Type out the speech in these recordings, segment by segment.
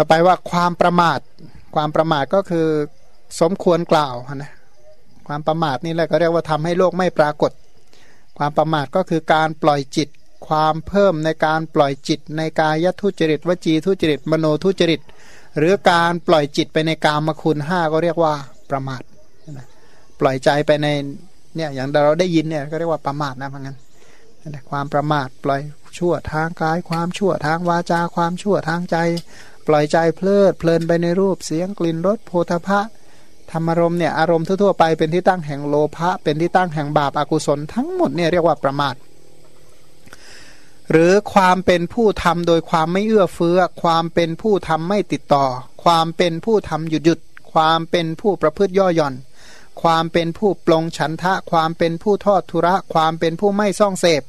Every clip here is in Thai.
ต่อไปว่าความประมาท ความประมาทก็คือสมควรกล่าวนะความประมาทนี่แหละก็เรียกว่าทำให้โลกไม่ปรากฏ ความประมาทก็คือการปล่อยจิต ความเพิ่มในการปล่อยจิต ในกายทุจริตวจีทุจริต มโนทุจริต หรือการปล่อยจิตไปในกามคุณห้าก็เรียกว่าประมาทปล่อยใจไปในเนี่ยอย่างเราได้ยินเนี่ยก็เรียกว่าประมาทนะพังงั้นความประมาทปล่อยชั่วทางกายความชั่วทางวาจาความชั่วทางใจ ปล่อยใจเพลิดเพลินไปในรูปเสียงกลิ่นรสโพธพะธรรมารมณ์เนี่ยอารมณ์ทั่วๆไปเป็นที่ตั้งแห่งโลภะเป็นที่ตั้งแห่งบาปอากุศลทั้งหมดเนี่ยเรียกว่าประมาท หรือความเป็นผู้ทำโดยความไม่เอื้อเฟื้อ ความเป็นผู้ทำไม่ติดต่อ ความเป็นผู้ทำหยุดหยุด ความเป็นผู้ประพฤติย่อหย่อน ความเป็นผู้ปลงฉันทะ ความเป็นผู้ทอดทุระ ความเป็นผู้ไม่ซ่องเสพ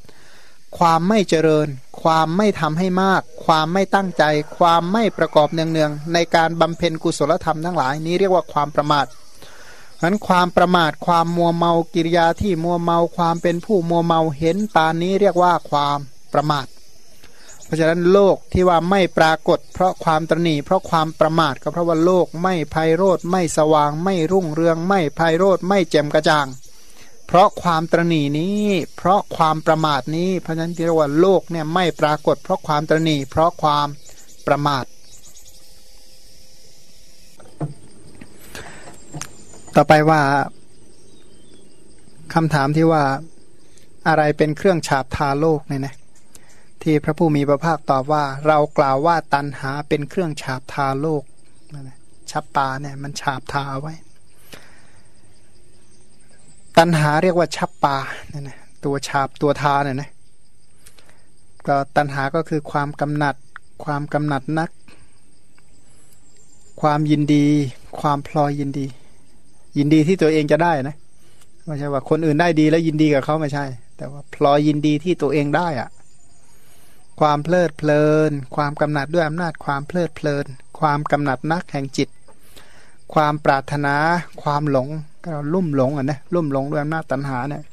ความไม่เจริญ ความไม่ทำให้มาก ความไม่ตั้งใจ ความไม่ประกอบเนืองๆในการบำเพ็ญกุศลธรรมทั้งหลายนี้เรียกว่าความประมาทนั้นความประมาทความมัวเมากิริยาที่มัวเมาความเป็นผู้มัวเมาเห็นปานนี้เรียกว่าความประมาท เพราะฉะนั้นโลกที่ว่าไม่ปรากฏ เพราะความตรณีเพราะความประมาทก็เพราะว่าโลกไม่ไพโรธไม่สว่าง ไม่รุ่งเรือง ไม่ไพโรธไม่แจ่มกระจ่าง เพราะความตรณีนี้ เพราะความประมาทนี้ เพราะฉะนั้นที่เรียกว่าโลกเนี่ยไม่ปรากฏ เพราะความตรณี เพราะความประมาท ต่อไปว่าคำถามที่ว่าอะไรเป็นเครื่องฉาบทาโลกเนี่ยนะที่พระผู้มีพระภาคตอบว่า เรากล่าวว่าตันหาเป็นเครื่องฉาบทาโลกชับตาเนี่ยมันฉาบทาไว้ ตันหาเรียกว่าชับปาเนี่ยนะตัวฉาบตัวทาเนี่ยนะก็ตันหาก็คือความกำหนัด ความกำหนัดนัก ความยินดี ความพลอยยินดี ยินดีที่ตัวเองจะได้นะไม่ใช่ว่าคนอื่นได้ดีแล้วยินดีกับเขาไม่ใช่ แต่ว่าพลอยยินดีที่ตัวเองได้อะความเพลิดเพลิน ความกำหนัดด้วยอำนาจความเพลิดเพลิน ความกำหนัดนักแห่งจิต ความปรารถนาความหลงก็ลุ่มหลงอะนะลุ่มหลงด้วยอำนาจตัณหาเนี่ย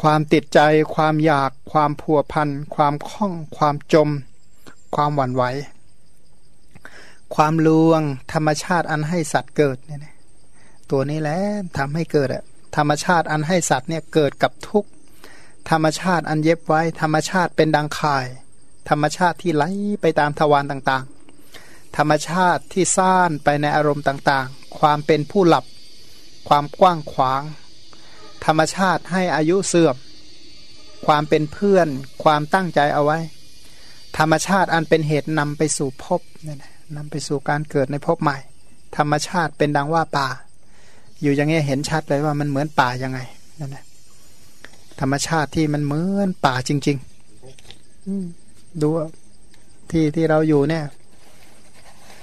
ความติดใจความอยากความผัวพันความคล้อง ความจม ความหวั่นไหวความลวง ธรรมชาติอันให้สัตว์เกิดเนี่ยตัวนี้แหละทำให้เกิดอะธรรมชาติอันให้สัตว์เนี่ยเกิดกับทุกธรรมชาติอันเย็บไว้ ธรรมชาติเป็นดังข่าย ธรรมชาติที่ไหลไปตามทวารต่างๆ ธรรมชาติที่ซ่านไปในอารมณ์ต่างๆ ความเป็นผู้หลับ ความกว้างขวาง ธรรมชาติให้อายุเสื่อม ความเป็นเพื่อน ความตั้งใจเอาไว้ ธรรมชาติอันเป็นเหตุนำไปสู่ภพเนี่ยนำไปสู่การเกิดในภพใหม่ ธรรมชาติเป็นดังว่าป่า อยู่อย่างนี้เห็นชัดเลยว่ามันเหมือนป่ายังไงนั่นแหละธรรมชาติที่มันเหมือนป่าจริง ๆดูที่ที่เราอยู่เนี่ย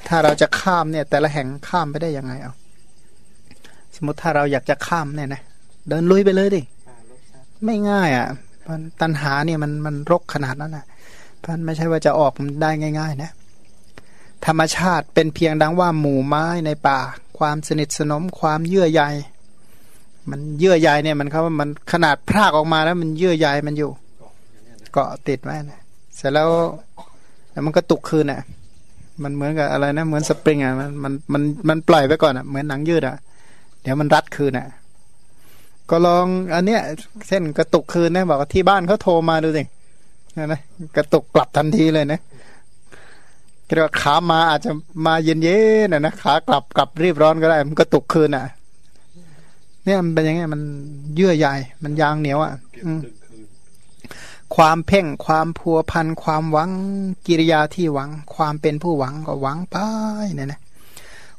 ถ้าเราจะข้ามเนี่ย แต่ละแห่งข้ามไปได้ยังไงเอาสมมติถ้าเราอยากจะข้ามเนี่ยนะเดินลุยไปเลยดิไม่ง่ายอะ่ะตันหาเนี่ยมันมันรกขนาดนั้นนะพันไม่ใช่ว่าจะออกมันได้ง่าย ๆ นะ ธรรมชาติเป็นเพียงดังว่าหมู่ไม้ในป่า ความสนิทสนมความเยื่อใยมันเยื่อใยเนี่ยมันเขาว่ามันขนาดพรากออกมาแล้ว มันเยื่อใยมันอยู่ เกาะติดไว้นะเสร็จแล้วแล้วมันก็ตุกคืนอะ มันเหมือนกับอะไรนะ เหมือนสปริงอะมันมันมันมันปล่อยไปก่อนอะเหมือนหนังยืดอะ เดี๋ยวมันรัดคืนอะ ก็ลองอันเนี้ยเส้นกระตุกคืนนะบอกว่าที่บ้านเขาโทรมาดูสินะกระตุกกลับทันทีเลยนะเกระขามาอาจจะมาเย็นเย็นนะนะขากลับกลับรีบร้อนก็ได้มันกระตุกคืนอะ เนี่ยมันเป็นยังไงมันเยื่อใยมันยางเหนียวอะ ความเพ่งความพัวพันความหวังกิริยาที่หวัง ความเป็นผู้หวังก็หวังไปเนี่ยนะ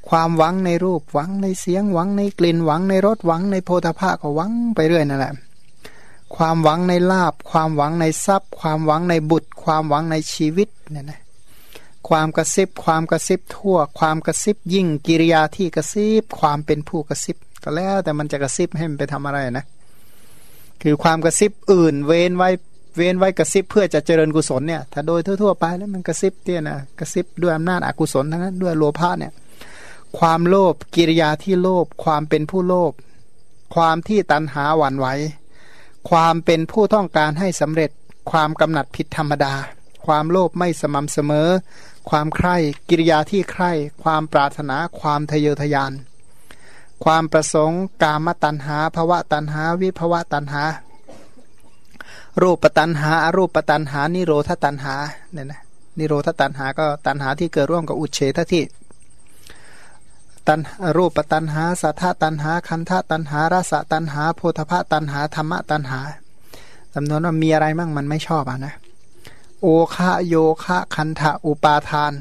ความหวังในรูปหวังในเสียงหวังในกลิ่นหวังในรสหวังในโพธาภาก็หวังไปเรื่อยนั่นแหละ ความหวังในลาบ ความหวังในทรัพย์ ความหวังในบุตร ความหวังในชีวิตเนี่ยนะความกระซิบ ความกระซิบทั่ว ความกระซิบยิ่งกิริยาที่กระซิบ ความเป็นผู้กระซิบก็แล้วแต่มันจะกระซิบให้มันไปทำอะไรนะ คือความกระซิบอื่น เว้นไว้ เว้นไว้กระซิบเพื่อจะเจริญกุศลเนี่ย ถ้าโดยทั่วๆไปแล้วมันกระซิบเตี้ยนะกระซิบด้วยอำนาจอกุศลทั้งนั้นด้วยโลภะเนี่ย ความโลภกิริยาที่โลภความเป็นผู้โลภความที่ตันหาหวั่นไหวความเป็นผู้ต้องการให้สำเร็จ ความกำหนัดผิดธรรมดา ความโลภไม่สม่ำเสมอ ความใคร่กิริยาที่ใคร่ ความปรารถนาความทะเยอทะยาน ความประสงค์ กามตัณหาภวะตัณหา วิภวะตัณหา รูปตัณหาอรูปตัณหา นิโรธตัณหาเนี่ยนะนิโรธตัณหาก็ตัณหาที่เกิดร่วมกับอุเฉทที่ตันรูปตันหาสัทธตันหาคันธตันหารสตันหาโพธพตันหาธรรมตันหาจำนวนว่ามีอะไรมั่งมันไม่ชอบอะนะโอคะโยคะคันธะอุปาทาน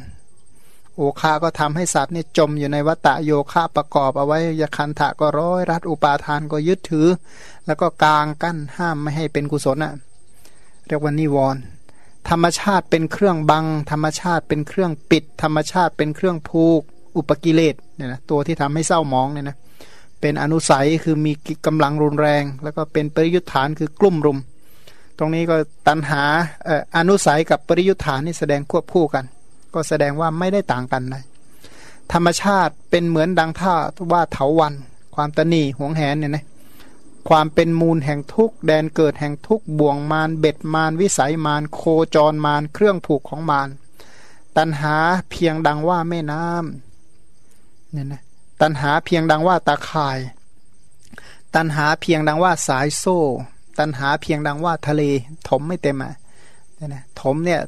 โอคาก็ทำให้สัตว์นี่จมอยู่ในวัตะโยคะประกอบเอาไว้ยคันธะก็ร้อยรัดอุปาทานก็ยึดถือ แล้วก็กางกั้นห้ามไม่ให้เป็นกุศลอะ เรียกว่านิวรณ์ธรรมชาติเป็นเครื่องบัง ธรรมชาติเป็นเครื่องปิด ธรรมชาติเป็นเครื่องผูก อุปกิเลสเนี่ยนะตัวที่ทำให้เศร้ามองเนี่ยนะเป็นอนุสัยคือมีกำลังรุนแรง แล้วก็เป็นปริยุทธานคือกลุ่มรุม ตรงนี้ก็ตันหาอนุสัยกับปริยุทธานนี่แสดงควบคู่กัน ก็แสดงว่าไม่ได้ต่างกันเลยธรรมชาติเป็นเหมือนดังท่าว่าเถาวัน ความตนีหวงแหนเนี่ยนะ ความเป็นมูลแห่งทุกแดนเกิดแห่งทุกบ่วงมารเบ็ดมารวิสัยมารโคจรมารเครื่องผูกของมารตันหาเพียงดังว่าแม่น้ำเนี่ยนะตันหาเพียงดังว่าตาข่าย ตันหาเพียงดังว่าสายโซ่ ตันหาเพียงดังว่าทะเล ถมไม่เต็มอะเนี่ยนะถมเนี่ย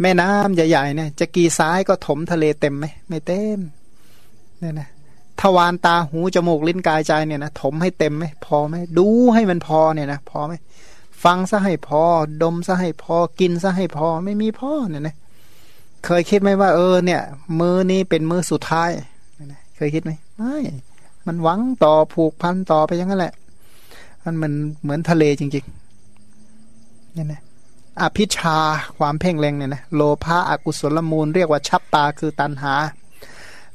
แม่น้ำใหญ่ๆเนี่ยจะกี่ซ้ายก็ถมทะเลเต็มไหมไม่เต็มเนี่ยนะ ทวารตาหูจมูกลิ้นกายใจเนี่ยนะถมให้เต็มไหมพอไหมดูให้มันพอเนี่ยนะพอไหมฟังซะให้พอ ดมซะให้พอกินซะให้พอไม่มีพอเนี่ยนะเคยคิดไหมว่าเออเนี่ย มือนี้เป็นมือสุดท้ายเคยคิดไหมไม่มันหวังต่อผูกพันต่อไปอย่างนั้นแหละมันมันเหมือนทะเลจริงๆเนี่ยนะอภิชาความเพ่งเล็งเนี่ยนะโลภะอกุศลมูล เรียกว่าชับตาคือตันหา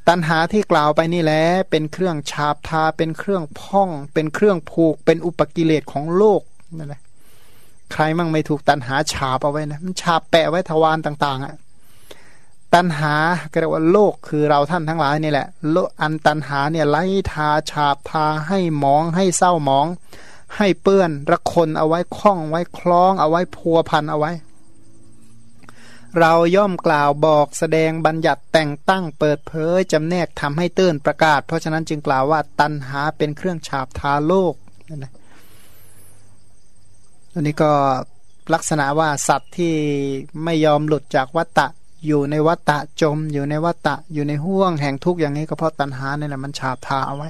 ตันหาที่กล่าวไปนี่แหละเป็นเครื่องฉาบทาเป็นเครื่องพ่อง เป็นเครื่องผูก เป็นอุปกิเลสของโลกนั่นแหละใครมั่งไม่ถูกตันหาฉาบเอาไว้นะมันฉาบแปะไว้ทวารต่างๆอะ่ะตัณหาก็เรียกว่าโลกคือเราท่านทั้งหลายนี่แหละโลอันตัณหาเนี่ยไล่ทาฉาบทาให้มองให้เศร้ามอง ให้เปื้อนระคนเอาไว้คล้องไว้คล้องเอาไว้พัวพันเอาไว้ เราย่อมกล่าวบอกแสดงบัญญัติแต่งตั้งเปิดเผยจำแนกทำให้ตื้นประกาศ เพราะฉะนั้นจึงกล่าวว่าตัณหาเป็นเครื่องฉาบทาโลกนั่นนะอันนี้ก็ลักษณะว่าสัตว์ที่ไม่ยอมหลุดจากวัตตะอยู่ในวัฏฏะจม อยู่ในวัฏฏะอยู่ในห่วงแห่งทุกข์อย่างนี้ก็เพราะตัณหาเนี่ยแหละมันฉาบทาเอาไว้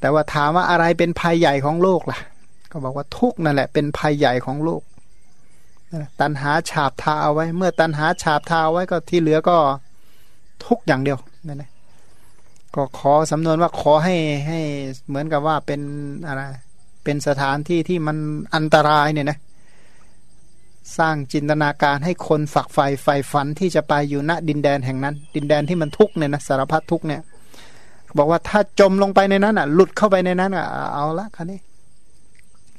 แต่ว่าถามว่าอะไรเป็นภัยใหญ่ของโลกล่ะ ก็บอกว่าทุกข์นั่นแหละเป็นภัยใหญ่ของโลก ตัณหาฉาบทาเอาไว้ เมื่อตัณหาฉาบทาไว้ก็ที่เหลือก็ทุกอย่างเดียวนั่นแหละก็ขอสำนวนว่าขอให้ให้เหมือนกับว่าเป็นอะไรเป็นสถานที่ที่มันอันตรายเนี่ยนะสร้างจินตนาการให้คนฝักใฝ่ใฝ่ฝันที่จะไปอยู่ณดินแดนแห่งนั้น ดินแดนที่มันทุกเนี่ยนะสารพัดทุกเนี่ย บอกว่าถ้าจมลงไปในนั้นอะ หลุดเข้าไปในนั้นอะเอาละคันนี้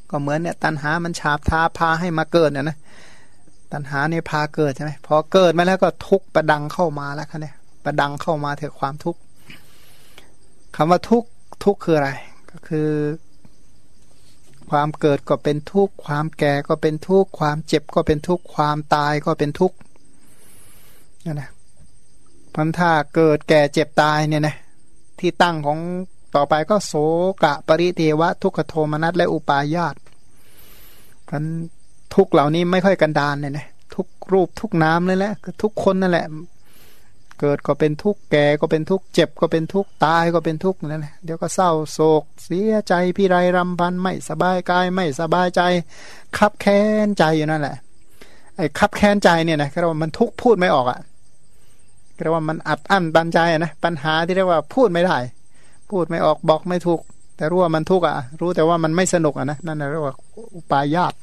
ก็เหมือนเนี่ยตันหามันฉาบทาพาให้มาเกิดเนี่ยนะตันหาเนี่ยพาเกิดใช่ไหมพอเกิดมาแล้วก็ทุกประดังเข้ามาแล้วคันนี้ประดังเข้ามาเถอะความทุกข์คำว่าทุกข์ทุกข์คืออะไร ก็คือ ความเกิดก็เป็นทุกข์ความแก่ก็เป็นทุกข์ความเจ็บก็เป็นทุกข์ความตายก็เป็นทุกข์นี่นะพันถ้าเกิดแก่เจ็บตายเนี่ยนะที่ตั้งของ ต่อไปก็โสกะปริเทวะ ทุกขโทมนัสและอุปาญาตพันทุกเหล่านี้ไม่ค่อยกันดานเนี่ยนะทุกรูปทุกน้ำเลยแหละทุกคนนั่นแหละ เกิดก็เป็นทุกข์แก่ก็เป็นทุกข์เจ็บก็เป็นทุกข์ตายก็เป็นทุกข์นั่นแหละเดี๋ยวก็เศร้าโศก เสียใจพี่ไรรำพันไม่สบายกายไม่สบายใจ คับแค้นใจอยู่นั่นแหละไอ้คับแค้นใจเนี่ยนะเรียกว่ามันทุกพูดไม่ออกอะ่ะเรียกว่ามันอัดอั้นตันใจนะปัญหาที่เรียกว่าพูดไม่ได้ พูดไม่ออกบอกไม่ถูก แต่รู้ว่ามันทุกข์อะ รู้แต่ว่ามันไม่สนุกอะนะนั่นเรียกว่าอุปายาต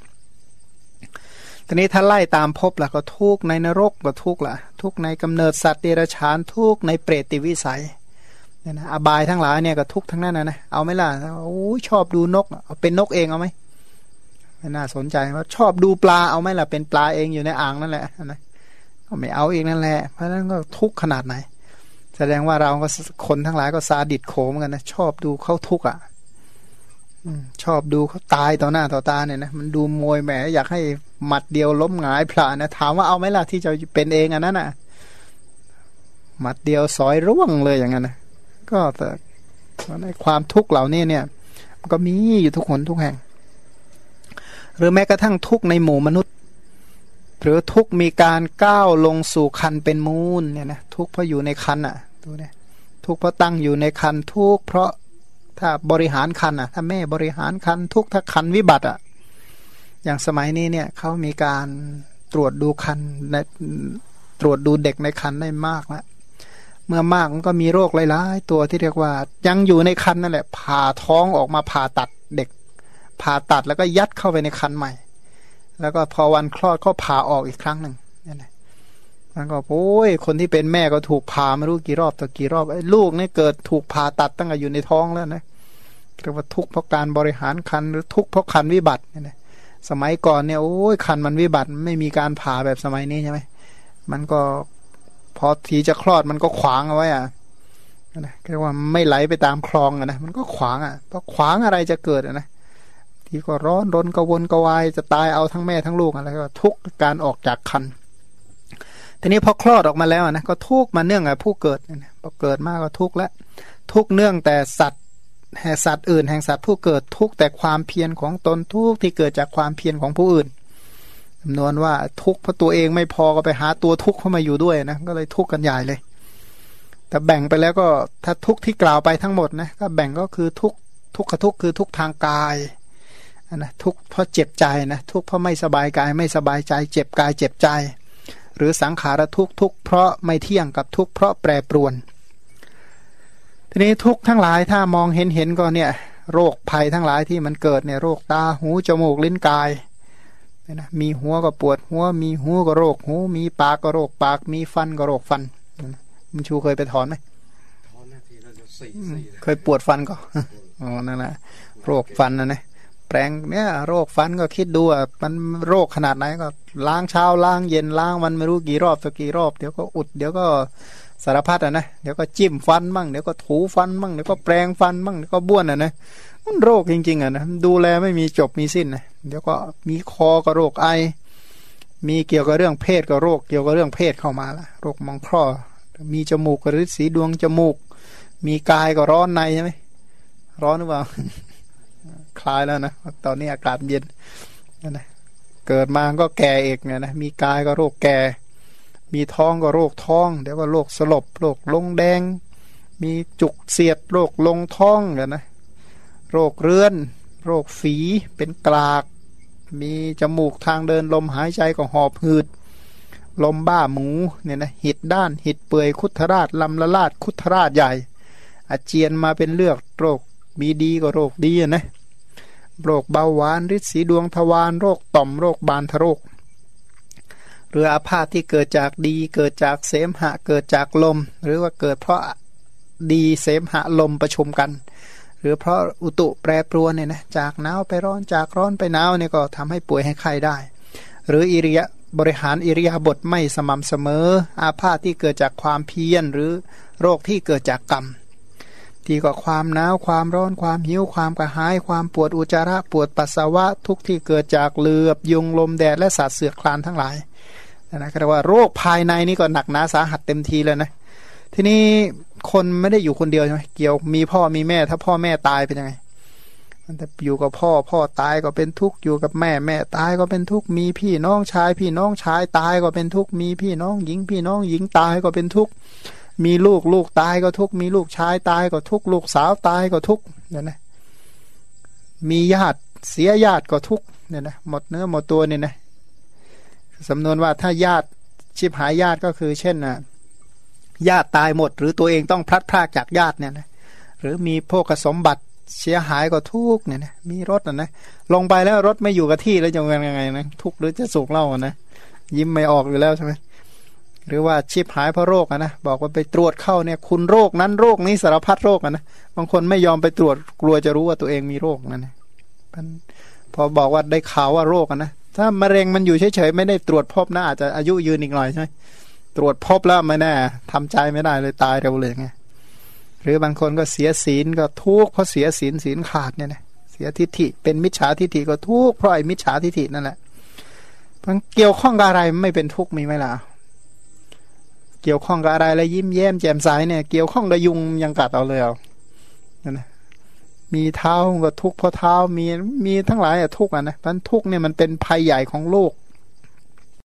ทีนี้ถ้าไล่ตามพบล่ะก็ทุกข์ในนรกก็ทุกข์ล่ะ ทุกข์ในกำเนิดสัตว์เดรัจฉานทุกข์ในเปรติวิสัยเนี่ยนะอบายทั้งหลายเนี่ยก็ทุกทั้งนั้นนะนะเอาไหมล่ะโอ้ชอบดูนกเอาเป็นนกเองเอาไหมไม่น่าสนใจว่าชอบดูปลาเอาไหมล่ะเป็นปลาเองอยู่ในอ่างนั่นแหละนะก็ไม่เอาเองนั่นแหละเพราะฉะนั้นก็ทุกขนาดไหน แสดงว่าเราก็คนทั้งหลายก็ซาดิดโขมกันนะชอบดูเขาทุกข์อะชอบดูเขาตายต่อหน้าต่อตาเนี่ยนะมันดูมวยแหมอยากให้หมัดเดียวล้มหงายพลานะถามว่าเอาไหมล่ะที่จะเป็นเองอันนั้นอะหมัดเดียวซอยร่วงเลยอย่างนั้นนะก็แต่ในความทุกข์เหล่านี้เนี่ย มันก็มีอยู่ทุกคนทุกแห่ง หรือแม้กระทั่งทุกข์ในหมู่มนุษย์ หรือทุกมีการก้าวลงสู่คันเป็นมูลเนี่ยนะทุกเพราะอยู่ในคันอะดูเนี่ยทุกเพราะตั้งอยู่ในคันทุกเพราะถ้าบริหารคันอะ ถ้าแม่บริหารคันทุกถ้าคันวิบัติอะอย่างสมัยนี้เนี่ยเขามีการตรวจดูคันในตรวจดูเด็กในคันได้มากแล้วเมื่อมากมันก็มีโรคหลายๆตัวที่เรียกว่า ยังอยู่ในคันนั่นแหละผ่าท้องออกมาผ่าตัดเด็ก ผ่าตัดแล้วก็ยัดเข้าไปในคันใหม่ แล้วก็พอวันคลอดก็ผ่าออกอีกครั้งหนึ่งนี่นะมันก็โอ้ยคนที่เป็นแม่ก็ถูกผ่าไม่รู้กี่รอบต่อกี่รอบลูกนี่เกิดถูกผ่าตัดตั้งแต่อยู่ในท้องแล้วนะเรียกว่าทุกเพราะการบริหารคันหรือทุกเพราะคันวิบัติเนี่ยนะสมัยก่อนเนี่ยโอ้ยคันมันวิบัติไม่มีการผ่าแบบสมัยนี้ใช่ไหมมันก็พอทีจะคลอดมันก็ขวางเอาไว้อะนะเรียกว่าไม่ไหลไปตามคลองอะนะมันก็ขวางอะเพราะขวางอะไรจะเกิดอะนะ ที่ก็ร้อนรนกวนกวาย จะตายเอาทั้งแม่ทั้งลูกอะไรก็ทุกการออกจากคันทีนี้พอคลอดออกมาแล้วนะก็ทุกมาเนื่องกับผู้เกิดนะพอเกิดมากก็ทุกแล้วทุกเนื่องแต่สัตว์แห่สัตว์อื่นแห่งสัตว์ผู้เกิดทุกแต่ความเพียรของตนทุกที่เกิดจากความเพียรของผู้อื่นจำนวนว่าทุกเพราะตัวเองไม่พอก็ไปหาตัวทุกเข้ามาอยู่ด้วยนะก็เลยทุกกันใหญ่เลย แต่แบ่งไปแล้วก็ถ้าทุกที่กล่าวไปทั้งหมดนะก็แบ่งก็คือทุกทุกขทุกคือทุกทางกาย นะทุกเพราะเจ็บใจนะทุกเพราะไม่สบายกายไม่สบายใจ เจ็บกายเจ็บใจ หรือสังขารทุกทุกเพราะไม่เที่ยงกับทุกเพราะแปรปรวน ทีนี้ทุกทั้งหลายถ้ามองเห็นเห็นก็เนี่ยโรคภัยทั้งหลายที่มันเกิดเนี่ยโรคตาหูจมูกลิ้นกายเนี่ยนะมีหัวก็ปวดหัว มีหูก็โรคหู มีปากก็โรคปาก มีฟันก็โรคฟันมันชูเคยไปถอนไหมเคยปวดฟันก็อ๋อนั่นแหละโรคฟันนะนะ แปลงเนี่ยโรคฟันก็คิดดูอะมันโรคขนาดไหนก็ล้างเช้าล้างเย็นล้างมันไม่รู้กี่รอบสักกี่รอบเดี๋ยวก็อุดเดี๋ยวก็สารพัดอะนะเดี๋ยวก็จิ้มฟันมั่งเดี๋ยวก็ถูฟันมั่งเดี๋ยวก็แปลงฟันมั่งเดี๋ยวก็บ้วนอะนะมันโรคจริง ๆอะนะดูแลไม่มีจบมีสิ้นนะเดี๋ยวก็มีคอก็โรคไอ มีเกี่ยวกับเรื่องเพศก็โรคเกี่ยวกับเรื่องเพศเข้ามาละโรคมองคลอมีจมูกกระริสีดวงจมูก มีกายก็ร้อนในใช่ไหมร้อนหรือเปล่า คลายแล้วนะตอนนี้อากาศเย็นนะเกิดมาก็แก่เอกเนี่ยนะมีกายก็โรคแก่ มีท้องก็โรคท้อง เดี๋ยวก็โรคสลบโรคลงแดง มีจุกเสียดโรคลงท้องกันนะโรคเรื้อน โรคฝีเป็นกลาก มีจมูกทางเดินลมหายใจก็หอบหืด ลมบ้าหมูเนี่ยนะหิดด้านหิดเปื่อยคุทราชลำละลาดคุทราชใหญ่ อาเจียนมาเป็นเลือดโรคมีดีก็โรคดีนะ โรคเบาหวานฤทธิ์สีดวงทวารโรคต่อมโรคบานทโรคหรืออาพาธที่เกิดจากดี เกิดจากเสมหะเกิดจากลม หรือว่าเกิดเพราะดีเสมหะลมประชุมกัน หรือเพราะอุตุแปรปรวนเนี่ยนะจากหนาวไปร้อนจากร้อนไปหนาวเนี่ยก็ทำให้ป่วยให้ไข้ได้ หรืออิริยบริหารอิริยาบถไม่สม่ำเสมอ อาพาธที่เกิดจากความเพียรหรือโรคที่เกิดจากกรรม ที่ก็ความหนาวความร้อนความหิวความกระหาย ความปวดอุจจาระปวดปัสสาวะทุกที่เกิดจากเหลือบยุงลมแดดและสัตว์เสือคลานทั้งหลายนะก็เรียกว่าโรคภายในนี่ก็หนักหนาสาหัสเต็มทีเลยนะ ทีนี้คนไม่ได้อยู่คนเดียวใช่ไหมเกี่ยวมีพ่อมีแม่ ถ้าพ่อแม่ตายเป็นยังไงมันจะอยู่กับพ่อพ่อตายก็เป็นทุกข์อยู่กับแม่แม่ตายก็เป็นทุกข์มีพี่น้องชาย พี่น้องชายตายก็เป็นทุกข์มีพี่น้องหญิงพี่น้องหญิงตายก็เป็นทุกข์ มีลูกลูกตายก็ทุกมีลูกชายตายก็ทุกลูกสาวตายก็ทุกเนี่ยนะมีญาติเสียญาติก็ทุกเนี่ยนะหมดเนื้อหมดตัวเนี่ยนะสำนวนว่าถ้าญาติชิบหายญาติก็คือ เช่นนะญาติตายหมด หรือตัวเองต้องพลัดพรากจากญาติเนี่ยนะหรือมีพวกสมบัติเสียหายก็ทุกเนี่ยนะมีรถนะนะลงไปแล้วรถไม่อยู่กับที่แล้วจะยังไงนะทุกหรือจะสุกเล่านะยิ้มไม่ออกอยู่แล้วใช่ไหม หรือว่าชีพหายเพราะโรคนะบอกว่าไปตรวจเข้าเนี่ยคุณโรคนั้นโรคนี้สารพัดโรคนะบางคนไม่ยอมไปตรวจกลัวจะรู้ว่าตัวเองมีโรคนั่นนะพอบอกว่าได้ข่าวว่าโรคนะถ้ามะเร็งมันอยู่เฉยๆไม่ได้ตรวจพบนะอาจจะอายุยืนอีกหน่อยใช่ไหมตรวจพบแล้วไม่แน่ทำใจไม่ได้เลยตายเร็วเลยไงหรือบางคนก็เสียศีลก็ทุกข์เพราะเสียศีลศีลขาดเนี่ยนะเสียทิฏฐิเป็นมิจฉาทิฏฐิก็ทุกข์เพราะไอ้มิจฉาทิฏฐินั่นแหละมันเกี่ยวข้องกับอะไรไม่เป็นทุกข์มีไหมล่ะ เกี่ยวข้องกับอะไรแล้วยิ้มแย้มแจ่มใสเนี่ย เกี่ยวข้องกับยุงยังกัดเอาเลยเอานั่นนะมีเท้าก็ทุกข์เพราะเท้ามีมีทั้งหลายอะทุกข์อะนะพันทุกข์เนี่ยมันเป็นภัยใหญ่ของโลก